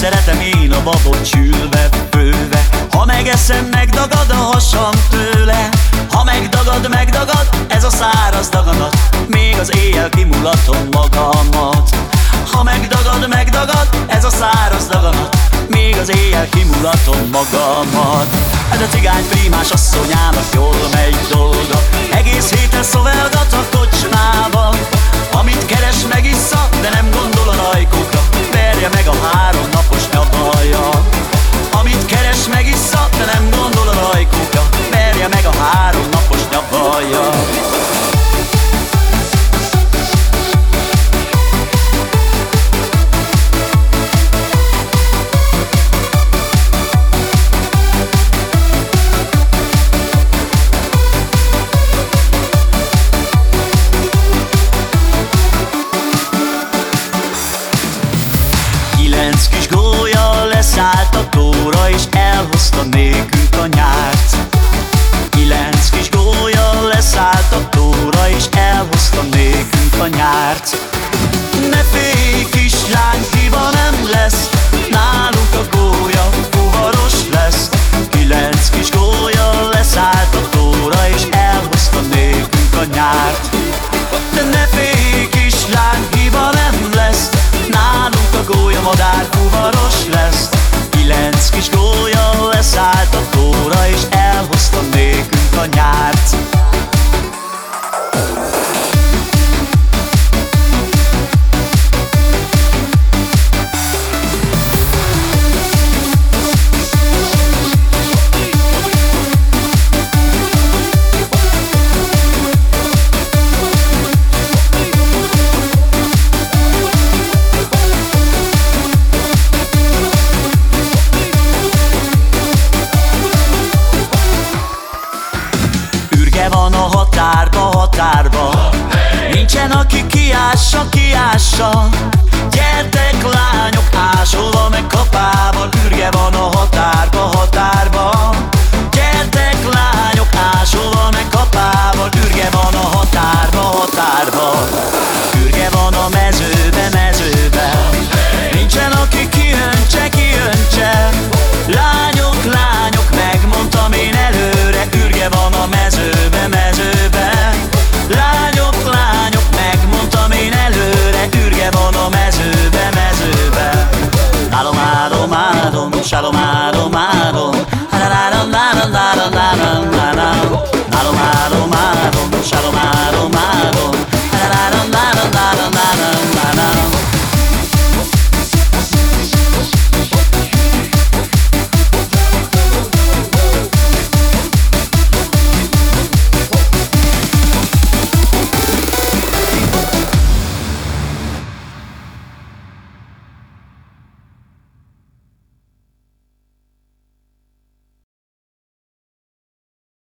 Szeretem én a babot csülve, főve. Ha megeszem, megdagad a hasam tőle. Ha megdagad, megdagad, ez a száraz daganat. Még az éjjel kimulatom magamat. Ha megdagad, megdagad, ez a száraz daganat. Még az éjjel kimulatom magamat. Ez a cigány primás asszonyának jól megy dolga. Egész héten szovelgat a Kilenc kis gólya leszállt a tóra És elhozta nékünk a nyárt Ürge van a határba, határba. Nincsen aki kiássa, kiássa. Gyerte Maro, maro.